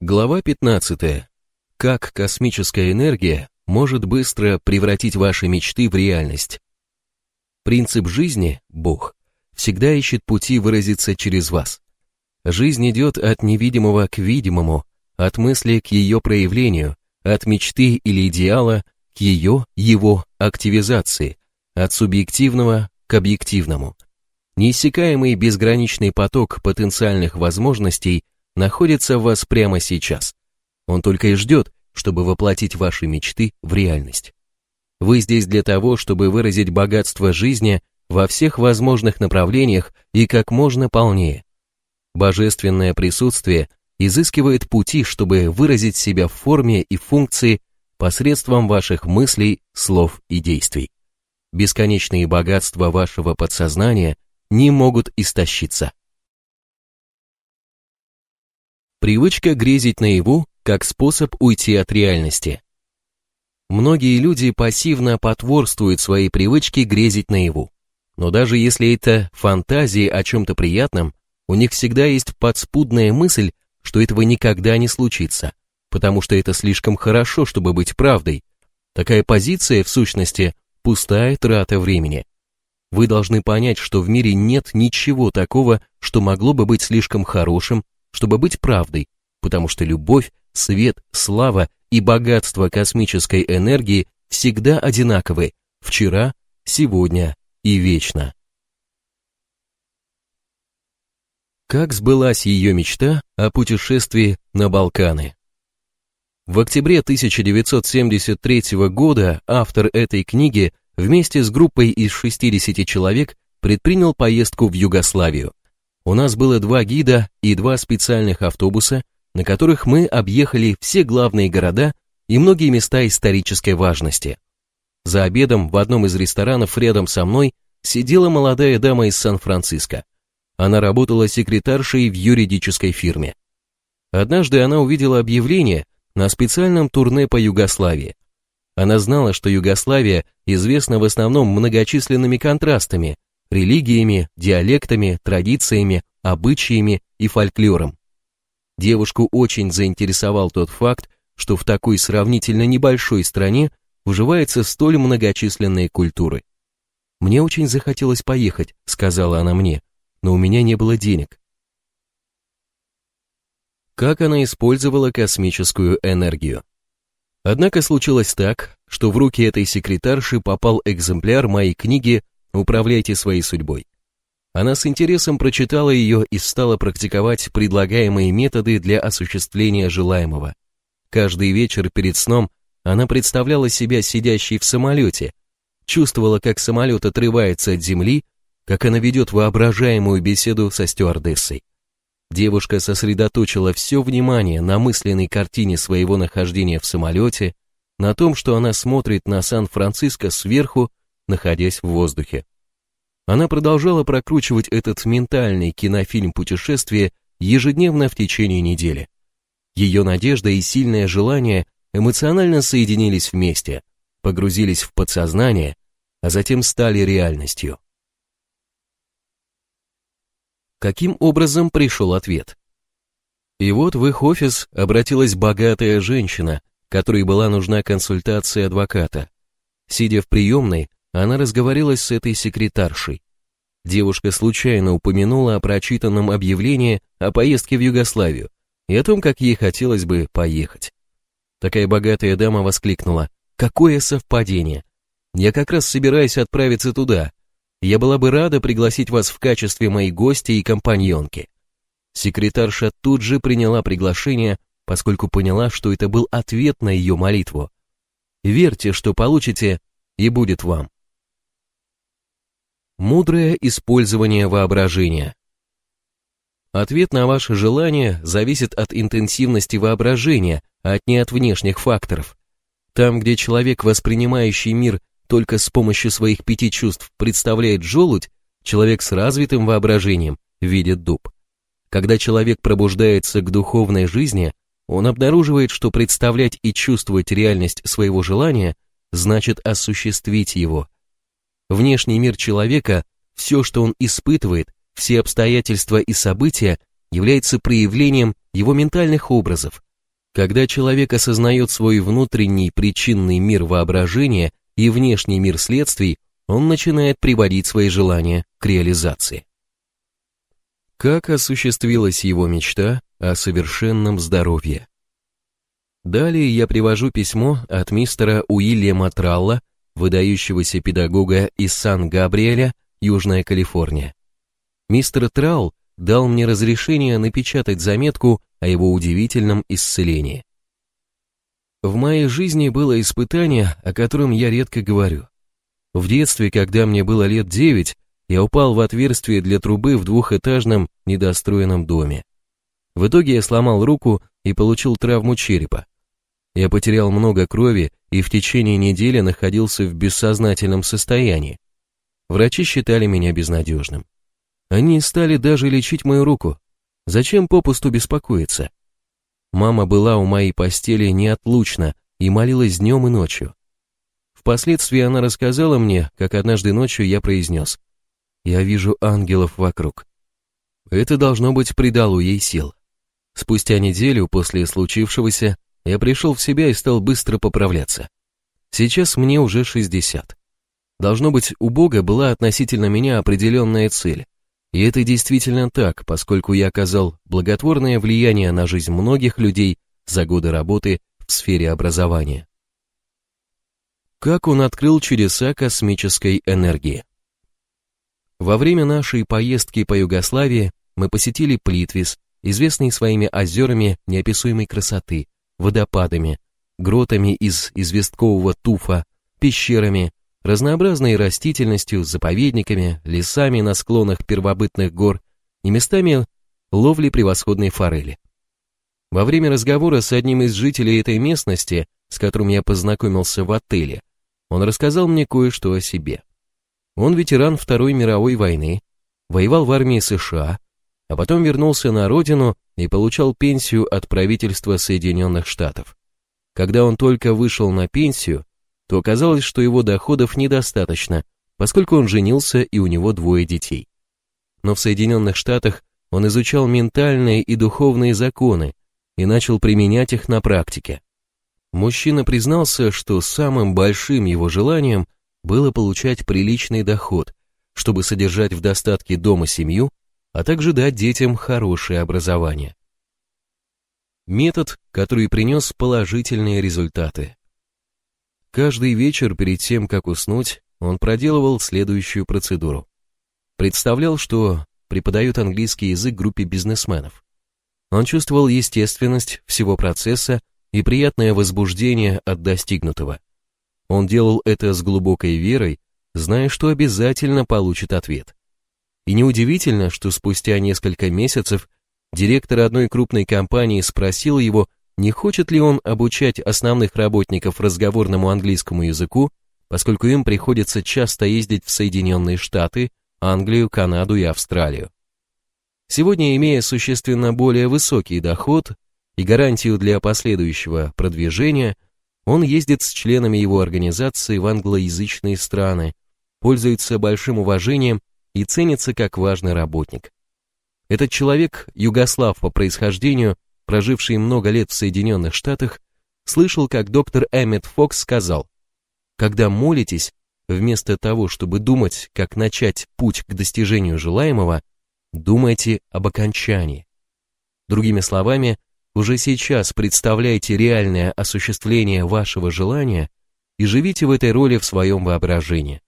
Глава 15. Как космическая энергия может быстро превратить ваши мечты в реальность? Принцип жизни, Бог, всегда ищет пути выразиться через вас. Жизнь идет от невидимого к видимому, от мысли к ее проявлению, от мечты или идеала к ее, его активизации, от субъективного к объективному. Неиссякаемый безграничный поток потенциальных возможностей находится в вас прямо сейчас. Он только и ждет, чтобы воплотить ваши мечты в реальность. Вы здесь для того, чтобы выразить богатство жизни во всех возможных направлениях и как можно полнее. Божественное присутствие изыскивает пути, чтобы выразить себя в форме и функции посредством ваших мыслей, слов и действий. Бесконечные богатства вашего подсознания не могут истощиться. Привычка грезить наяву как способ уйти от реальности. Многие люди пассивно потворствуют своей привычке грезить наяву. Но даже если это фантазии о чем-то приятном, у них всегда есть подспудная мысль, что этого никогда не случится, потому что это слишком хорошо, чтобы быть правдой. Такая позиция, в сущности, пустая трата времени. Вы должны понять, что в мире нет ничего такого, что могло бы быть слишком хорошим чтобы быть правдой, потому что любовь, свет, слава и богатство космической энергии всегда одинаковы вчера, сегодня и вечно. Как сбылась ее мечта о путешествии на Балканы? В октябре 1973 года автор этой книги вместе с группой из 60 человек предпринял поездку в Югославию. У нас было два гида и два специальных автобуса, на которых мы объехали все главные города и многие места исторической важности. За обедом в одном из ресторанов рядом со мной сидела молодая дама из Сан-Франциско. Она работала секретаршей в юридической фирме. Однажды она увидела объявление на специальном турне по Югославии. Она знала, что Югославия известна в основном многочисленными контрастами, религиями, диалектами, традициями, обычаями и фольклором. Девушку очень заинтересовал тот факт, что в такой сравнительно небольшой стране уживаются столь многочисленные культуры. «Мне очень захотелось поехать», — сказала она мне, но у меня не было денег. Как она использовала космическую энергию? Однако случилось так, что в руки этой секретарши попал экземпляр моей книги Управляйте своей судьбой. Она с интересом прочитала ее и стала практиковать предлагаемые методы для осуществления желаемого. Каждый вечер перед сном она представляла себя сидящей в самолете, чувствовала, как самолет отрывается от земли, как она ведет воображаемую беседу со стюардессой. Девушка сосредоточила все внимание на мысленной картине своего нахождения в самолете, на том, что она смотрит на Сан-Франциско сверху находясь в воздухе. Она продолжала прокручивать этот ментальный кинофильм путешествия ежедневно в течение недели. Ее надежда и сильное желание эмоционально соединились вместе, погрузились в подсознание, а затем стали реальностью. Каким образом пришел ответ? И вот в их офис обратилась богатая женщина, которой была нужна консультация адвоката. Сидя в приемной, она разговорилась с этой секретаршей. Девушка случайно упомянула о прочитанном объявлении о поездке в Югославию и о том, как ей хотелось бы поехать. Такая богатая дама воскликнула, «Какое совпадение! Я как раз собираюсь отправиться туда. Я была бы рада пригласить вас в качестве моей гости и компаньонки». Секретарша тут же приняла приглашение, поскольку поняла, что это был ответ на ее молитву. Верьте, что получите, и будет вам. Мудрое использование воображения. Ответ на ваше желание зависит от интенсивности воображения, а не от внешних факторов. Там, где человек, воспринимающий мир только с помощью своих пяти чувств, представляет желудь, человек с развитым воображением видит дуб. Когда человек пробуждается к духовной жизни, он обнаруживает, что представлять и чувствовать реальность своего желания значит осуществить его – Внешний мир человека, все, что он испытывает, все обстоятельства и события является проявлением его ментальных образов, Когда человек осознает свой внутренний причинный мир воображения и внешний мир следствий, он начинает приводить свои желания к реализации. Как осуществилась его мечта о совершенном здоровье? Далее я привожу письмо от мистера Уильяма Тралла, выдающегося педагога из Сан-Габриэля, Южная Калифорния. Мистер Тралл дал мне разрешение напечатать заметку о его удивительном исцелении. В моей жизни было испытание, о котором я редко говорю. В детстве, когда мне было лет девять, я упал в отверстие для трубы в двухэтажном недостроенном доме. В итоге я сломал руку и получил травму черепа. Я потерял много крови и в течение недели находился в бессознательном состоянии. Врачи считали меня безнадежным. Они стали даже лечить мою руку. Зачем попусту беспокоиться? Мама была у моей постели неотлучно и молилась днем и ночью. Впоследствии она рассказала мне, как однажды ночью я произнес «Я вижу ангелов вокруг». Это, должно быть, придало ей сил. Спустя неделю после случившегося я пришел в себя и стал быстро поправляться. Сейчас мне уже 60. Должно быть, у Бога была относительно меня определенная цель. И это действительно так, поскольку я оказал благотворное влияние на жизнь многих людей за годы работы в сфере образования. Как он открыл чудеса космической энергии? Во время нашей поездки по Югославии мы посетили Плитвис, известный своими озерами неописуемой красоты, водопадами, гротами из известкового туфа, пещерами, разнообразной растительностью, заповедниками, лесами на склонах первобытных гор и местами ловли превосходной форели. Во время разговора с одним из жителей этой местности, с которым я познакомился в отеле, он рассказал мне кое-что о себе. Он ветеран Второй мировой войны, воевал в армии США, а потом вернулся на родину и получал пенсию от правительства Соединенных Штатов. Когда он только вышел на пенсию, то оказалось, что его доходов недостаточно, поскольку он женился и у него двое детей. Но в Соединенных Штатах он изучал ментальные и духовные законы и начал применять их на практике. Мужчина признался, что самым большим его желанием было получать приличный доход, чтобы содержать в достатке дома семью, а также дать детям хорошее образование. Метод, который принес положительные результаты. Каждый вечер перед тем, как уснуть, он проделывал следующую процедуру. Представлял, что преподает английский язык группе бизнесменов. Он чувствовал естественность всего процесса и приятное возбуждение от достигнутого. Он делал это с глубокой верой, зная, что обязательно получит ответ. И неудивительно, что спустя несколько месяцев директор одной крупной компании спросил его, не хочет ли он обучать основных работников разговорному английскому языку, поскольку им приходится часто ездить в Соединенные Штаты, Англию, Канаду и Австралию. Сегодня, имея существенно более высокий доход, и гарантию для последующего продвижения, он ездит с членами его организации в англоязычные страны, пользуется большим уважением и ценится как важный работник. Этот человек, югослав по происхождению, проживший много лет в Соединенных Штатах, слышал, как доктор Эммет Фокс сказал, «Когда молитесь, вместо того, чтобы думать, как начать путь к достижению желаемого, думайте об окончании». Другими словами, уже сейчас представляйте реальное осуществление вашего желания и живите в этой роли в своем воображении.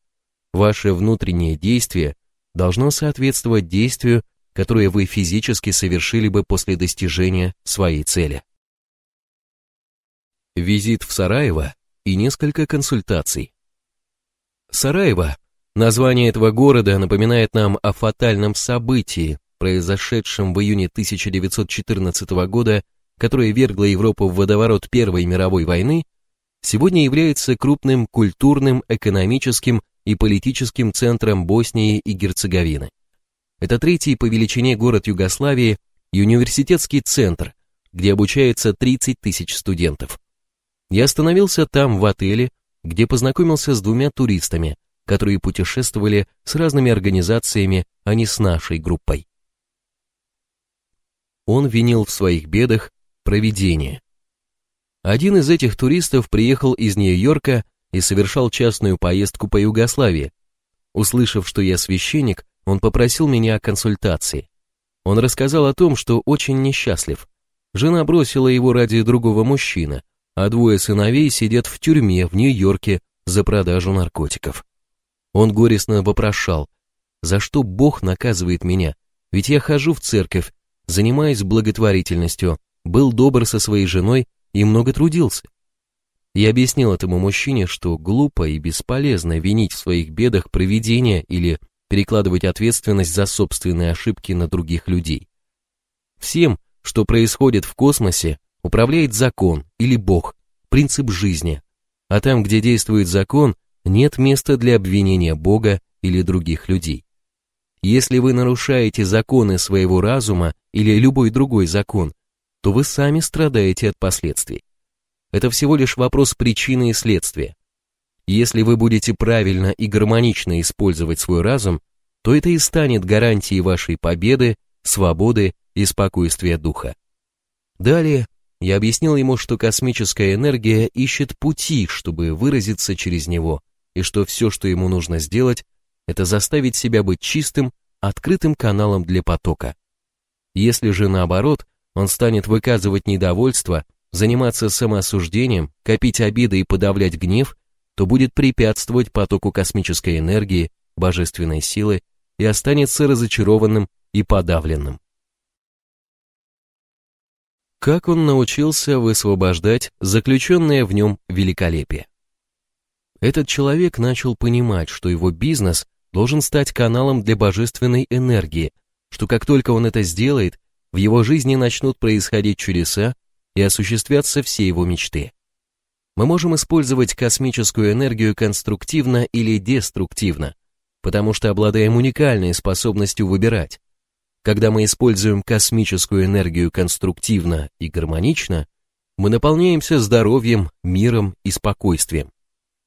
Ваше внутреннее действие должно соответствовать действию, которое вы физически совершили бы после достижения своей цели. Визит в Сараево и несколько консультаций. Сараево, название этого города напоминает нам о фатальном событии, произошедшем в июне 1914 года которое вергло Европу в водоворот Первой мировой войны, сегодня является крупным культурным, экономическим и политическим центром Боснии и Герцеговины. Это третий по величине город Югославии и университетский центр, где обучается 30 тысяч студентов. Я остановился там, в отеле, где познакомился с двумя туристами, которые путешествовали с разными организациями, а не с нашей группой. Он винил в своих бедах провидение. Один из этих туристов приехал из Нью-Йорка и совершал частную поездку по Югославии. Услышав, что я священник, он попросил меня о консультации. Он рассказал о том, что очень несчастлив. Жена бросила его ради другого мужчины, а двое сыновей сидят в тюрьме в Нью-Йорке за продажу наркотиков. Он горестно вопрошал, за что Бог наказывает меня, ведь я хожу в церковь, занимаюсь благотворительностью, был добр со своей женой и много трудился. Я объяснил этому мужчине, что глупо и бесполезно винить в своих бедах провидение или перекладывать ответственность за собственные ошибки на других людей. Всем, что происходит в космосе, управляет закон или Бог, принцип жизни. А там, где действует закон, нет места для обвинения Бога или других людей. Если вы нарушаете законы своего разума или любой другой закон, то вы сами страдаете от последствий. Это всего лишь вопрос причины и следствия. Если вы будете правильно и гармонично использовать свой разум, то это и станет гарантией вашей победы, свободы и спокойствия духа. Далее я объяснил ему, что космическая энергия ищет пути, чтобы выразиться через него, и что все, что ему нужно сделать, это заставить себя быть чистым, открытым каналом для потока. Если же наоборот, он станет выказывать недовольство, заниматься самоосуждением, копить обиды и подавлять гнев, то будет препятствовать потоку космической энергии, божественной силы и останется разочарованным и подавленным. Как он научился высвобождать заключенное в нем великолепие? Этот человек начал понимать, что его бизнес должен стать каналом для божественной энергии, что как только он это сделает, в его жизни начнут происходить чудеса и осуществятся все его мечты. Мы можем использовать космическую энергию конструктивно или деструктивно, потому что обладаем уникальной способностью выбирать. Когда мы используем космическую энергию конструктивно и гармонично, мы наполняемся здоровьем, миром и спокойствием.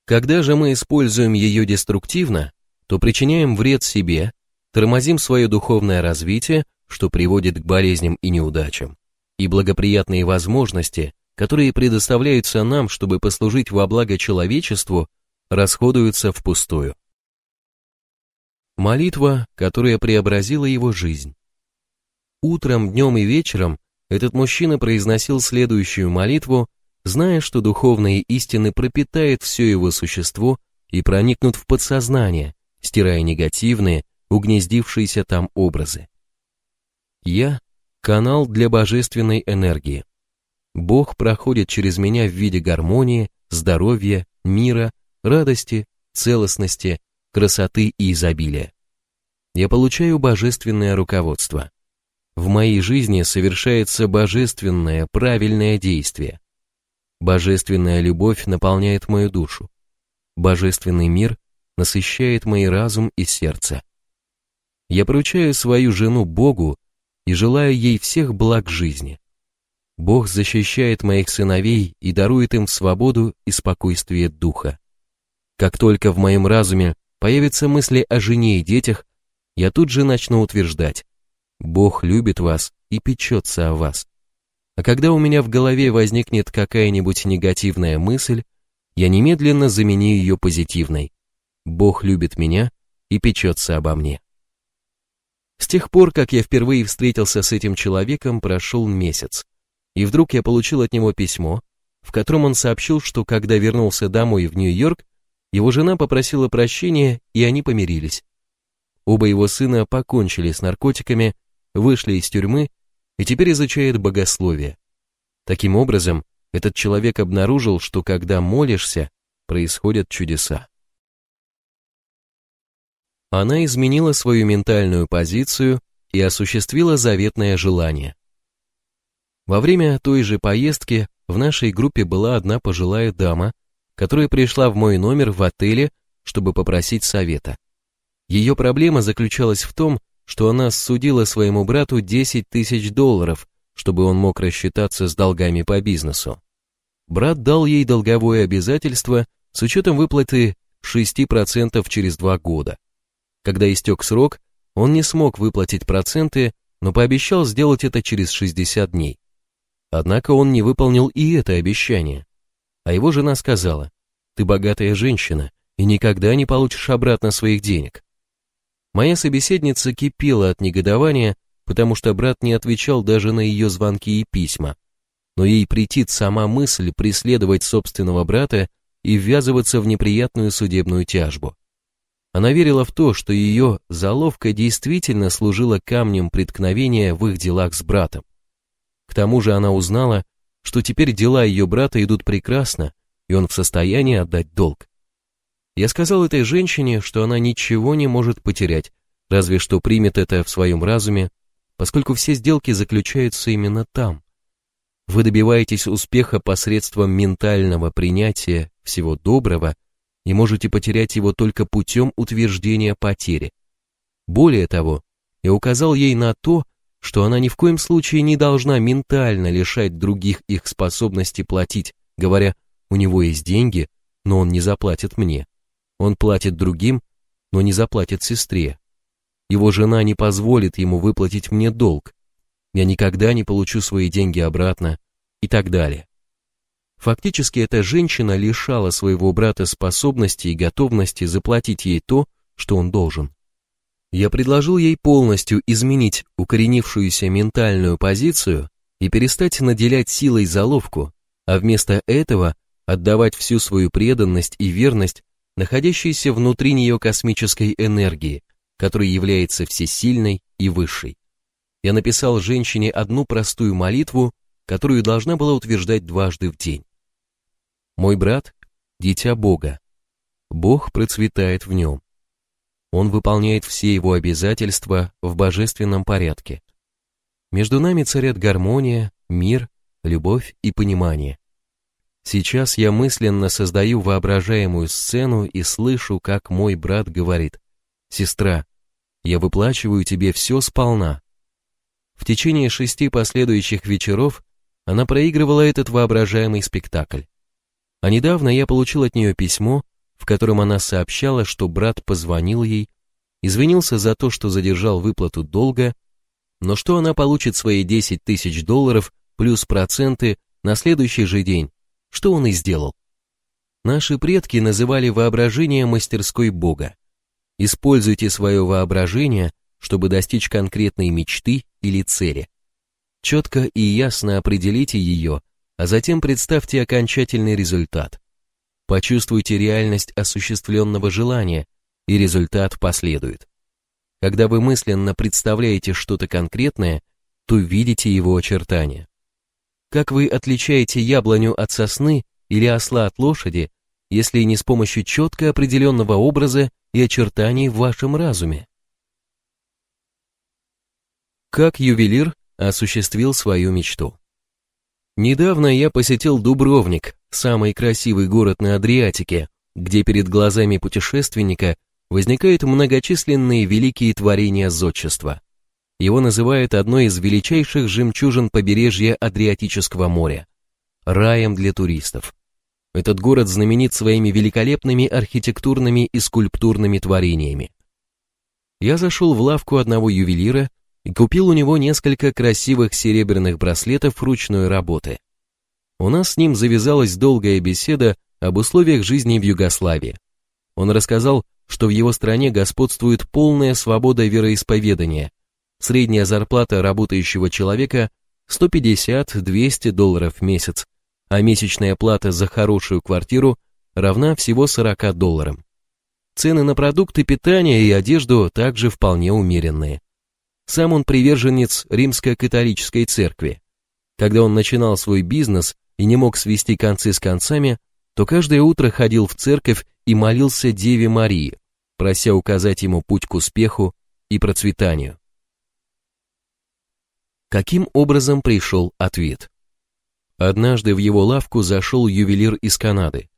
Когда же мы используем ее деструктивно, то причиняем вред себе, тормозим свое духовное развитие, что приводит к болезням и неудачам, и благоприятные возможности, которые предоставляются нам, чтобы послужить во благо человечеству, расходуются впустую. Молитва, которая преобразила его жизнь. Утром, днем и вечером этот мужчина произносил следующую молитву, зная, что духовные истины пропитают все его существо и проникнут в подсознание, стирая негативные, угнездившиеся там образы. Я – канал для божественной энергии. Бог проходит через меня в виде гармонии, здоровья, мира, радости, целостности, красоты и изобилия. Я получаю божественное руководство. В моей жизни совершается божественное, правильное действие. Божественная любовь наполняет мою душу. Божественный мир насыщает мой разум и сердце. Я поручаю свою жену Богу и желаю ей всех благ жизни. Бог защищает моих сыновей и дарует им свободу и спокойствие духа. Как только в моем разуме появятся мысли о жене и детях, я тут же начну утверждать, Бог любит вас и печется о вас. А когда у меня в голове возникнет какая-нибудь негативная мысль, я немедленно заменю ее позитивной. Бог любит меня и печется обо мне. С тех пор, как я впервые встретился с этим человеком, прошел месяц. И вдруг я получил от него письмо, в котором он сообщил, что когда вернулся домой в Нью-Йорк, его жена попросила прощения, и они помирились. Оба его сына покончили с наркотиками, вышли из тюрьмы и теперь изучают богословие. Таким образом, этот человек обнаружил, что когда молишься, происходят чудеса. Она изменила свою ментальную позицию и осуществила заветное желание. Во время той же поездки в нашей группе была одна пожилая дама, которая пришла в мой номер в отеле, чтобы попросить совета. Ее проблема заключалась в том, что она судила своему брату 10 тысяч долларов, чтобы он мог рассчитаться с долгами по бизнесу. Брат дал ей долговое обязательство с учетом выплаты 6% через два года. Когда истек срок, он не смог выплатить проценты, но пообещал сделать это через 60 дней. Однако он не выполнил и это обещание. А его жена сказала, «Ты богатая женщина и никогда не получишь обратно своих денег». Моя собеседница кипела от негодования, потому что брат не отвечал даже на ее звонки и письма. Но ей претит сама мысль преследовать собственного брата и ввязываться в неприятную судебную тяжбу. Она верила в то, что ее заловка действительно служила камнем преткновения в их делах с братом. К тому же она узнала, что теперь дела ее брата идут прекрасно, и он в состоянии отдать долг. Я сказал этой женщине, что она ничего не может потерять, разве что примет это в своем разуме, поскольку все сделки заключаются именно там. Вы добиваетесь успеха посредством ментального принятия всего доброго и можете потерять его только путем утверждения потери. Более того, я указал ей на то, что она ни в коем случае не должна ментально лишать других их способности платить, говоря, у него есть деньги, но он не заплатит мне. Он платит другим, но не заплатит сестре. Его жена не позволит ему выплатить мне долг. Я никогда не получу свои деньги обратно и так далее. Фактически эта женщина лишала своего брата способности и готовности заплатить ей то, что он должен. Я предложил ей полностью изменить укоренившуюся ментальную позицию и перестать наделять силой заловку, а вместо этого отдавать всю свою преданность и верность находящейся внутри нее космической энергии, которая является всесильной и высшей. Я написал женщине одну простую молитву, которую должна была утверждать дважды в день. Мой брат – дитя Бога. Бог процветает в нем. Он выполняет все его обязательства в божественном порядке. Между нами царят гармония, мир, любовь и понимание. Сейчас я мысленно создаю воображаемую сцену и слышу, как мой брат говорит, «Сестра, я выплачиваю тебе все сполна». В течение шести последующих вечеров она проигрывала этот воображаемый спектакль. А недавно я получил от нее письмо, в котором она сообщала, что брат позвонил ей, извинился за то, что задержал выплату долга, но что она получит свои 10 тысяч долларов плюс проценты на следующий же день, что он и сделал. Наши предки называли воображение мастерской Бога. Используйте свое воображение, чтобы достичь конкретной мечты или цели. Четко и ясно определите ее а затем представьте окончательный результат. Почувствуйте реальность осуществленного желания, и результат последует. Когда вы мысленно представляете что-то конкретное, то видите его очертания. Как вы отличаете яблоню от сосны или осла от лошади, если не с помощью четко определенного образа и очертаний в вашем разуме? Как ювелир осуществил свою мечту? Недавно я посетил Дубровник, самый красивый город на Адриатике, где перед глазами путешественника возникают многочисленные великие творения зодчества. Его называют одной из величайших жемчужин побережья Адриатического моря, раем для туристов. Этот город знаменит своими великолепными архитектурными и скульптурными творениями. Я зашел в лавку одного ювелира и купил у него несколько красивых серебряных браслетов ручной работы. У нас с ним завязалась долгая беседа об условиях жизни в Югославии. Он рассказал, что в его стране господствует полная свобода вероисповедания. Средняя зарплата работающего человека 150-200 долларов в месяц, а месячная плата за хорошую квартиру равна всего 40 долларам. Цены на продукты питания и одежду также вполне умеренные. Сам он приверженец римско-католической церкви. Когда он начинал свой бизнес и не мог свести концы с концами, то каждое утро ходил в церковь и молился Деве Марии, прося указать ему путь к успеху и процветанию. Каким образом пришел ответ? Однажды в его лавку зашел ювелир из Канады.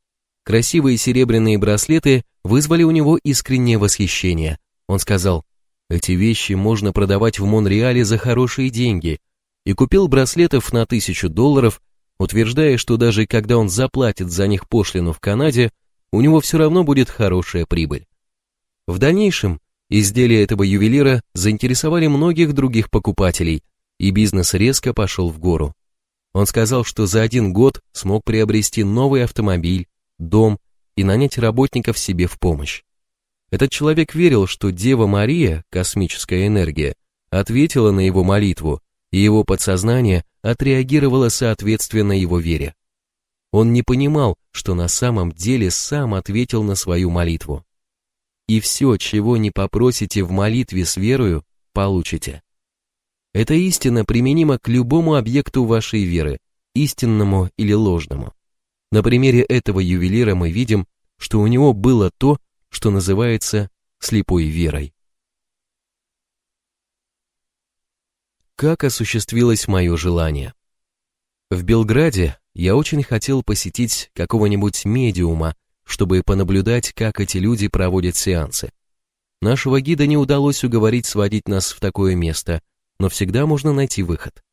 Красивые серебряные браслеты вызвали у него искреннее восхищение. Он сказал, эти вещи можно продавать в Монреале за хорошие деньги, и купил браслетов на тысячу долларов, утверждая, что даже когда он заплатит за них пошлину в Канаде, у него все равно будет хорошая прибыль. В дальнейшем изделия этого ювелира заинтересовали многих других покупателей, и бизнес резко пошел в гору. Он сказал, что за один год смог приобрести новый автомобиль, дом и нанять работников себе в помощь. Этот человек верил, что Дева Мария, космическая энергия, ответила на его молитву, и его подсознание отреагировало соответственно его вере. Он не понимал, что на самом деле сам ответил на свою молитву. И все, чего не попросите в молитве с верою, получите. Эта истина применима к любому объекту вашей веры, истинному или ложному. На примере этого ювелира мы видим, что у него было то, что называется слепой верой. Как осуществилось мое желание? В Белграде я очень хотел посетить какого-нибудь медиума, чтобы понаблюдать, как эти люди проводят сеансы. Нашего гида не удалось уговорить сводить нас в такое место, но всегда можно найти выход.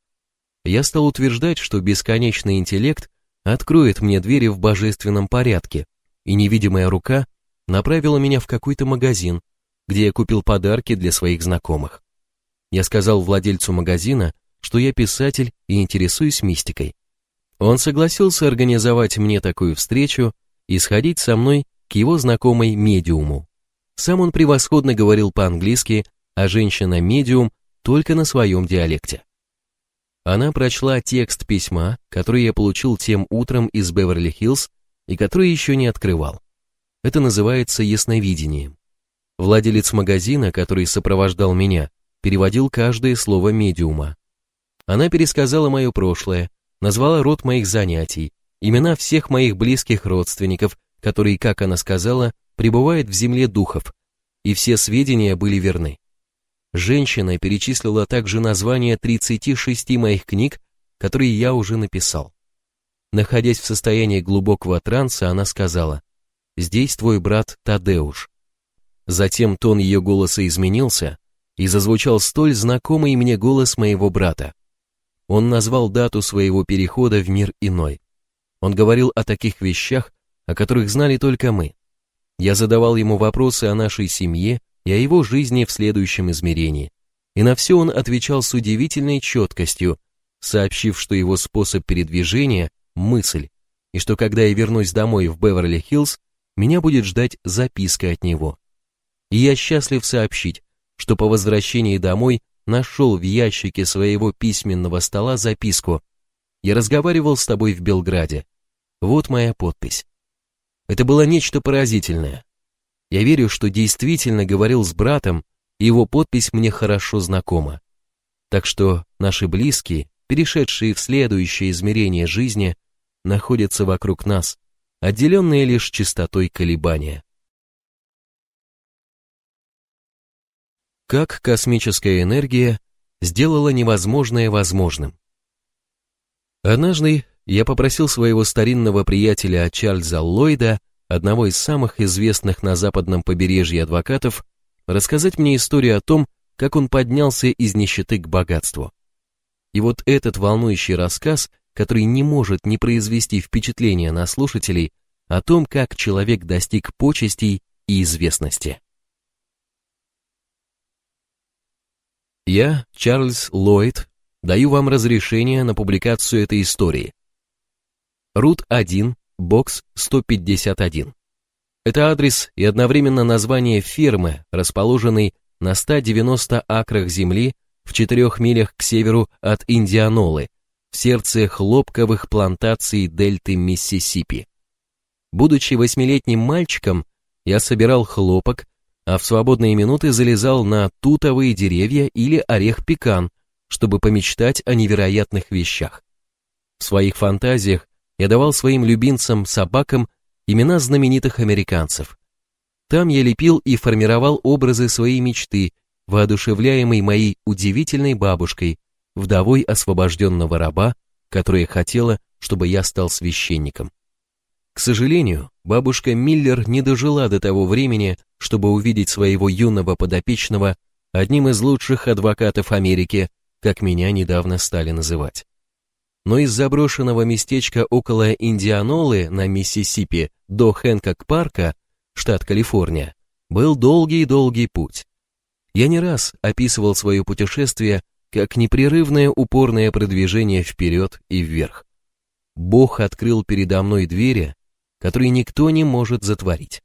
Я стал утверждать, что бесконечный интеллект откроет мне двери в божественном порядке, и невидимая рука направила меня в какой-то магазин, где я купил подарки для своих знакомых. Я сказал владельцу магазина, что я писатель и интересуюсь мистикой. Он согласился организовать мне такую встречу и сходить со мной к его знакомой медиуму. Сам он превосходно говорил по-английски, а женщина-медиум только на своем диалекте. Она прочла текст письма, который я получил тем утром из Беверли-Хиллз и который еще не открывал. Это называется ясновидением. Владелец магазина, который сопровождал меня, переводил каждое слово медиума. Она пересказала мое прошлое, назвала род моих занятий, имена всех моих близких родственников, которые, как она сказала, пребывают в земле духов, и все сведения были верны. Женщина перечислила также названия 36 моих книг, которые я уже написал. Находясь в состоянии глубокого транса, она сказала, «Здесь твой брат Тадеуш». Затем тон ее голоса изменился, и зазвучал столь знакомый мне голос моего брата. Он назвал дату своего перехода в мир иной. Он говорил о таких вещах, о которых знали только мы. Я задавал ему вопросы о нашей семье, и о его жизни в следующем измерении. И на все он отвечал с удивительной четкостью, сообщив, что его способ передвижения – мысль, и что когда я вернусь домой в Беверли-Хиллз, меня будет ждать записка от него. И я счастлив сообщить, что по возвращении домой нашел в ящике своего письменного стола записку «Я разговаривал с тобой в Белграде. Вот моя подпись». Это было нечто поразительное. Я верю, что действительно говорил с братом, и его подпись мне хорошо знакома. Так что наши близкие, перешедшие в следующее измерение жизни, находятся вокруг нас, отделенные лишь частотой колебания. Как космическая энергия сделала невозможное возможным? Однажды я попросил своего старинного приятеля Чарльза Ллойда одного из самых известных на западном побережье адвокатов, рассказать мне историю о том, как он поднялся из нищеты к богатству. И вот этот волнующий рассказ, который не может не произвести впечатления на слушателей о том, как человек достиг почестей и известности. Я, Чарльз Ллойд, даю вам разрешение на публикацию этой истории. Рут 1, бокс 151. Это адрес и одновременно название фермы, расположенной на 190 акрах земли в 4 милях к северу от Индианолы, сердце хлопковых плантаций дельты Миссисипи. Будучи восьмилетним мальчиком, я собирал хлопок, а в свободные минуты залезал на тутовые деревья или орех-пекан, чтобы помечтать о невероятных вещах. В своих фантазиях я давал своим любимцам-собакам имена знаменитых американцев. Там я лепил и формировал образы своей мечты, воодушевляемой моей удивительной бабушкой, вдовой освобожденного раба, которая хотела, чтобы я стал священником. К сожалению, бабушка Миллер не дожила до того времени, чтобы увидеть своего юного подопечного одним из лучших адвокатов Америки, как меня недавно стали называть но из заброшенного местечка около Индианолы на Миссисипи до Хэнкок-парка, штат Калифорния, был долгий-долгий путь. Я не раз описывал свое путешествие как непрерывное упорное продвижение вперед и вверх. Бог открыл передо мной двери, которые никто не может затворить.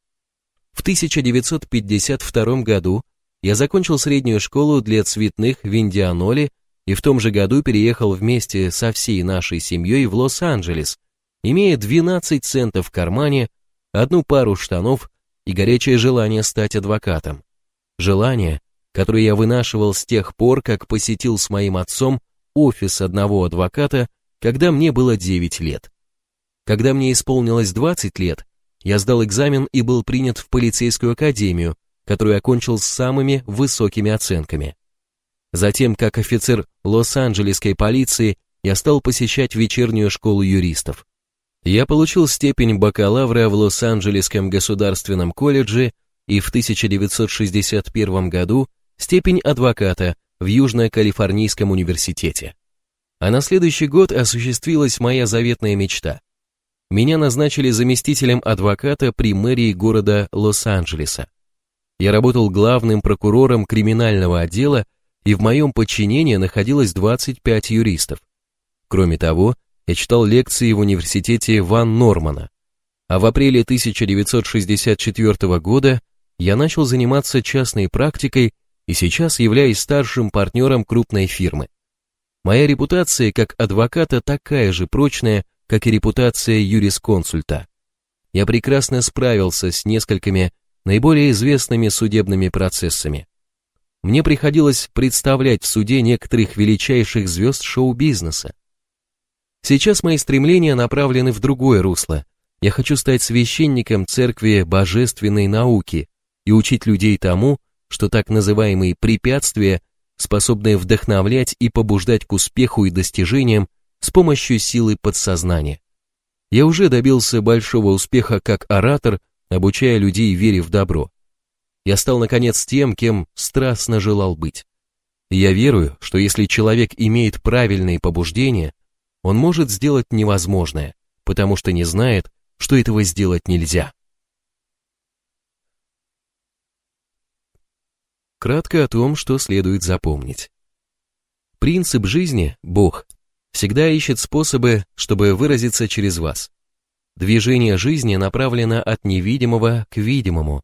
В 1952 году я закончил среднюю школу для цветных в Индианоле и в том же году переехал вместе со всей нашей семьей в Лос-Анджелес, имея 12 центов в кармане, одну пару штанов и горячее желание стать адвокатом. Желание, которое я вынашивал с тех пор, как посетил с моим отцом офис одного адвоката, когда мне было 9 лет. Когда мне исполнилось 20 лет, я сдал экзамен и был принят в полицейскую академию, которую окончил с самыми высокими оценками. Затем, как офицер Лос-Анджелесской полиции, я стал посещать вечернюю школу юристов. Я получил степень бакалавра в Лос-Анджелесском государственном колледже и в 1961 году степень адвоката в Южно-Калифорнийском университете. А на следующий год осуществилась моя заветная мечта. Меня назначили заместителем адвоката при мэрии города Лос-Анджелеса. Я работал главным прокурором криминального отдела, и в моем подчинении находилось 25 юристов. Кроме того, я читал лекции в университете Ван Нормана. А в апреле 1964 года я начал заниматься частной практикой и сейчас являюсь старшим партнером крупной фирмы. Моя репутация как адвоката такая же прочная, как и репутация юрисконсульта. Я прекрасно справился с несколькими наиболее известными судебными процессами. Мне приходилось представлять в суде некоторых величайших звезд шоу-бизнеса. Сейчас мои стремления направлены в другое русло. Я хочу стать священником церкви божественной науки и учить людей тому, что так называемые препятствия способны вдохновлять и побуждать к успеху и достижениям с помощью силы подсознания. Я уже добился большого успеха как оратор обучая людей вере в добро. Я стал, наконец, тем, кем страстно желал быть. я верую, что если человек имеет правильные побуждения, он может сделать невозможное, потому что не знает, что этого сделать нельзя. Кратко о том, что следует запомнить. Принцип жизни, Бог, всегда ищет способы, чтобы выразиться через вас. Движение жизни направлено от невидимого к видимому.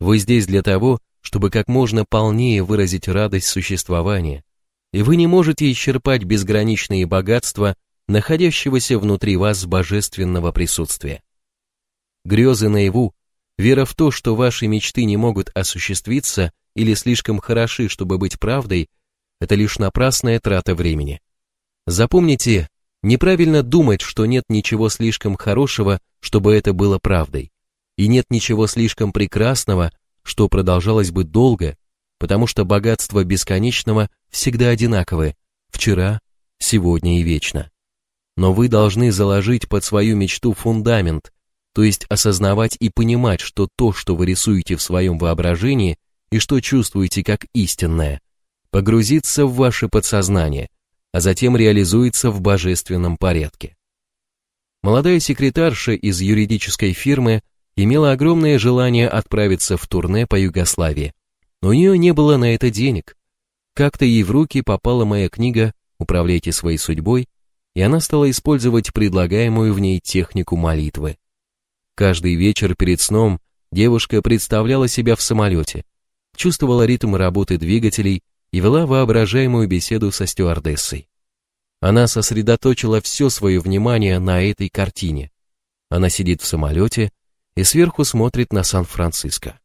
Вы здесь для того, чтобы как можно полнее выразить радость существования, и вы не можете исчерпать безграничные богатства, находящегося внутри вас божественного присутствия. Грезы наяву, вера в то, что ваши мечты не могут осуществиться или слишком хороши, чтобы быть правдой, это лишь напрасная трата времени. Запомните, Неправильно думать, что нет ничего слишком хорошего, чтобы это было правдой. И нет ничего слишком прекрасного, что продолжалось бы долго, потому что богатство бесконечного всегда одинаковы, вчера, сегодня и вечно. Но вы должны заложить под свою мечту фундамент, то есть осознавать и понимать, что то, что вы рисуете в своем воображении и что чувствуете как истинное, погрузиться в ваше подсознание, а затем реализуется в божественном порядке. Молодая секретарша из юридической фирмы имела огромное желание отправиться в турне по Югославии, но у нее не было на это денег. Как-то ей в руки попала моя книга «Управляйте своей судьбой», и она стала использовать предлагаемую в ней технику молитвы. Каждый вечер перед сном девушка представляла себя в самолете, чувствовала ритм работы двигателей и вела воображаемую беседу со стюардессой. Она сосредоточила все свое внимание на этой картине. Она сидит в самолете и сверху смотрит на Сан-Франциско.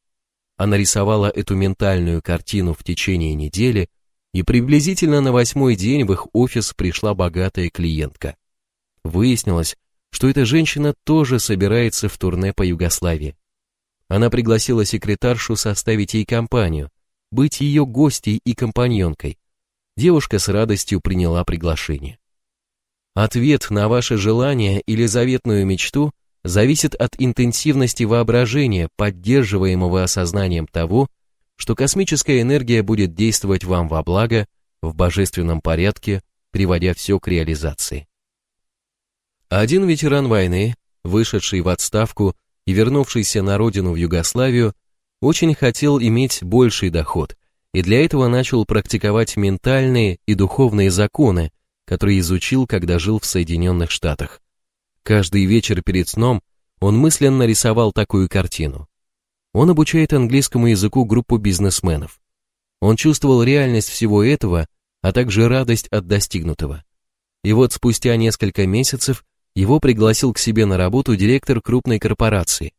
Она рисовала эту ментальную картину в течение недели, и приблизительно на восьмой день в их офис пришла богатая клиентка. Выяснилось, что эта женщина тоже собирается в турне по Югославии. Она пригласила секретаршу составить ей компанию, быть ее гостей и компаньонкой. Девушка с радостью приняла приглашение. Ответ на ваше желание или заветную мечту зависит от интенсивности воображения, поддерживаемого осознанием того, что космическая энергия будет действовать вам во благо, в божественном порядке, приводя все к реализации. Один ветеран войны, вышедший в отставку и вернувшийся на родину в Югославию, очень хотел иметь больший доход и для этого начал практиковать ментальные и духовные законы, которые изучил, когда жил в Соединенных Штатах. Каждый вечер перед сном он мысленно рисовал такую картину. Он обучает английскому языку группу бизнесменов. Он чувствовал реальность всего этого, а также радость от достигнутого. И вот спустя несколько месяцев его пригласил к себе на работу директор крупной корпорации.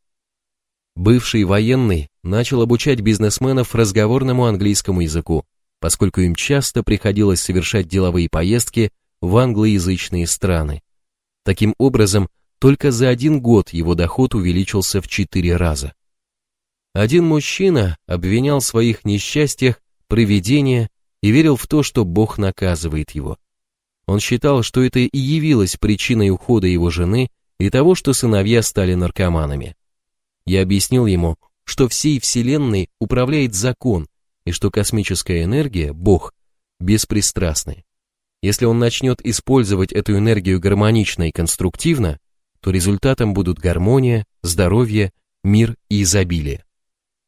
Бывший военный начал обучать бизнесменов разговорному английскому языку, поскольку им часто приходилось совершать деловые поездки в англоязычные страны. Таким образом, только за один год его доход увеличился в четыре раза. Один мужчина обвинял в своих несчастьях провидение и верил в то, что Бог наказывает его. Он считал, что это и явилось причиной ухода его жены и того, что сыновья стали наркоманами. Я объяснил ему, что всей Вселенной управляет закон, и что космическая энергия, Бог, беспристрастны. Если он начнет использовать эту энергию гармонично и конструктивно, то результатом будут гармония, здоровье, мир и изобилие.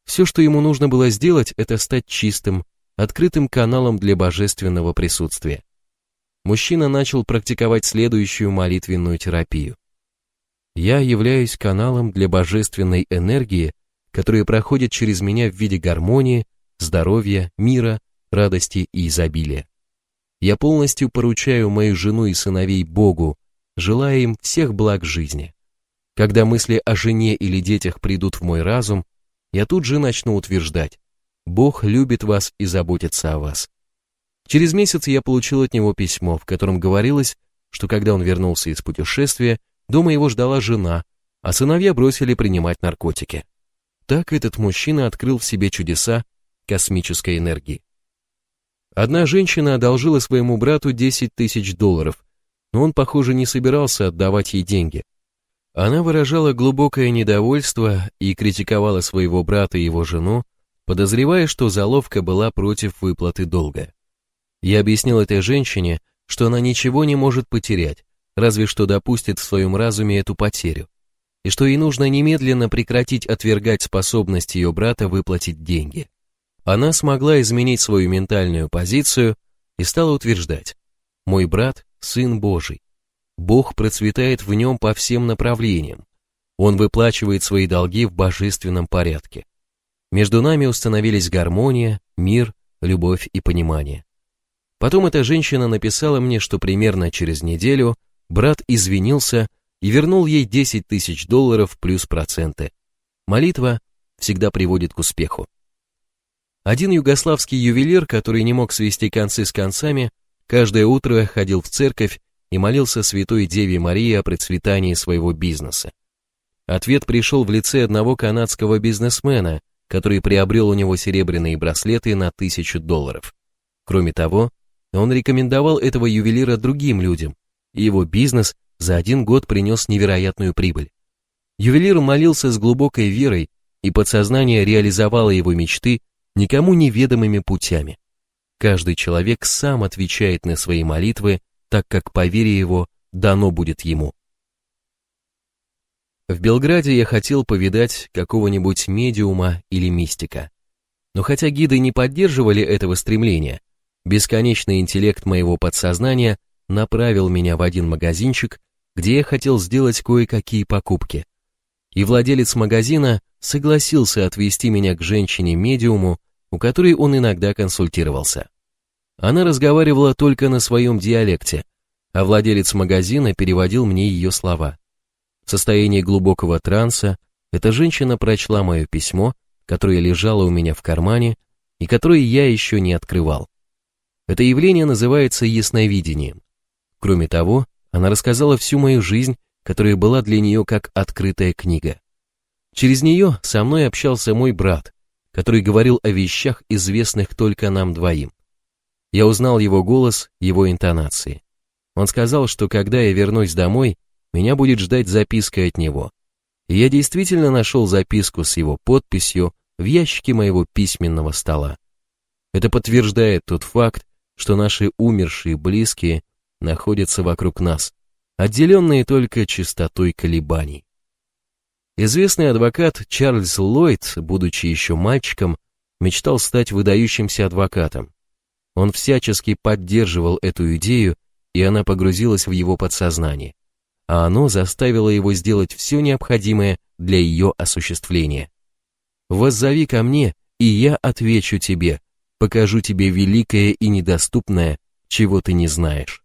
Все, что ему нужно было сделать, это стать чистым, открытым каналом для божественного присутствия. Мужчина начал практиковать следующую молитвенную терапию. Я являюсь каналом для божественной энергии, которая проходит через меня в виде гармонии, здоровья, мира, радости и изобилия. Я полностью поручаю мою жену и сыновей Богу, желая им всех благ жизни. Когда мысли о жене или детях придут в мой разум, я тут же начну утверждать, Бог любит вас и заботится о вас. Через месяц я получил от него письмо, в котором говорилось, что когда он вернулся из путешествия, Дома его ждала жена, а сыновья бросили принимать наркотики. Так этот мужчина открыл в себе чудеса космической энергии. Одна женщина одолжила своему брату 10 тысяч долларов, но он, похоже, не собирался отдавать ей деньги. Она выражала глубокое недовольство и критиковала своего брата и его жену, подозревая, что заловка была против выплаты долга. Я объяснил этой женщине, что она ничего не может потерять, разве что допустит в своем разуме эту потерю, и что ей нужно немедленно прекратить отвергать способность ее брата выплатить деньги. Она смогла изменить свою ментальную позицию и стала утверждать, «Мой брат – Сын Божий. Бог процветает в нем по всем направлениям. Он выплачивает свои долги в божественном порядке. Между нами установились гармония, мир, любовь и понимание. Потом эта женщина написала мне, что примерно через неделю брат извинился и вернул ей 10 тысяч долларов плюс проценты. Молитва всегда приводит к успеху. Один югославский ювелир, который не мог свести концы с концами, каждое утро ходил в церковь и молился Святой Деве Марии о процветании своего бизнеса. Ответ пришел в лице одного канадского бизнесмена, который приобрел у него серебряные браслеты на тысячу долларов. Кроме того, он рекомендовал этого ювелира другим людям, и его бизнес за один год принес невероятную прибыль. Ювелир молился с глубокой верой, и подсознание реализовало его мечты никому неведомыми путями. Каждый человек сам отвечает на свои молитвы, так как по вере его дано будет ему. В Белграде я хотел повидать какого-нибудь медиума или мистика. Но хотя гиды не поддерживали этого стремления, бесконечный интеллект моего подсознания направил меня в один магазинчик, где я хотел сделать кое-какие покупки. И владелец магазина согласился отвезти меня к женщине-медиуму, у которой он иногда консультировался. Она разговаривала только на своем диалекте, а владелец магазина переводил мне ее слова. В состоянии глубокого транса эта женщина прочла мое письмо, которое лежало у меня в кармане и которое я еще не открывал. Это явление называется ясновидением. Кроме того, она рассказала всю мою жизнь, которая была для нее как открытая книга. Через нее со мной общался мой брат, который говорил о вещах, известных только нам двоим. Я узнал его голос, его интонации. Он сказал, что когда я вернусь домой, меня будет ждать записка от него. И я действительно нашел записку с его подписью в ящике моего письменного стола. Это подтверждает тот факт, что наши умершие близкие находятся вокруг нас, отделенные только частотой колебаний. Известный адвокат Чарльз Ллойд, будучи еще мальчиком, мечтал стать выдающимся адвокатом. Он всячески поддерживал эту идею, и она погрузилась в его подсознание, а оно заставило его сделать все необходимое для ее осуществления. «Воззови ко мне, и я отвечу тебе, покажу тебе великое и недоступное, чего ты не знаешь».